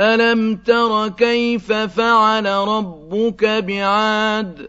أَلَمْ تَرَ كَيْفَ فَعَلَ رَبُّكَ بِعَادٍ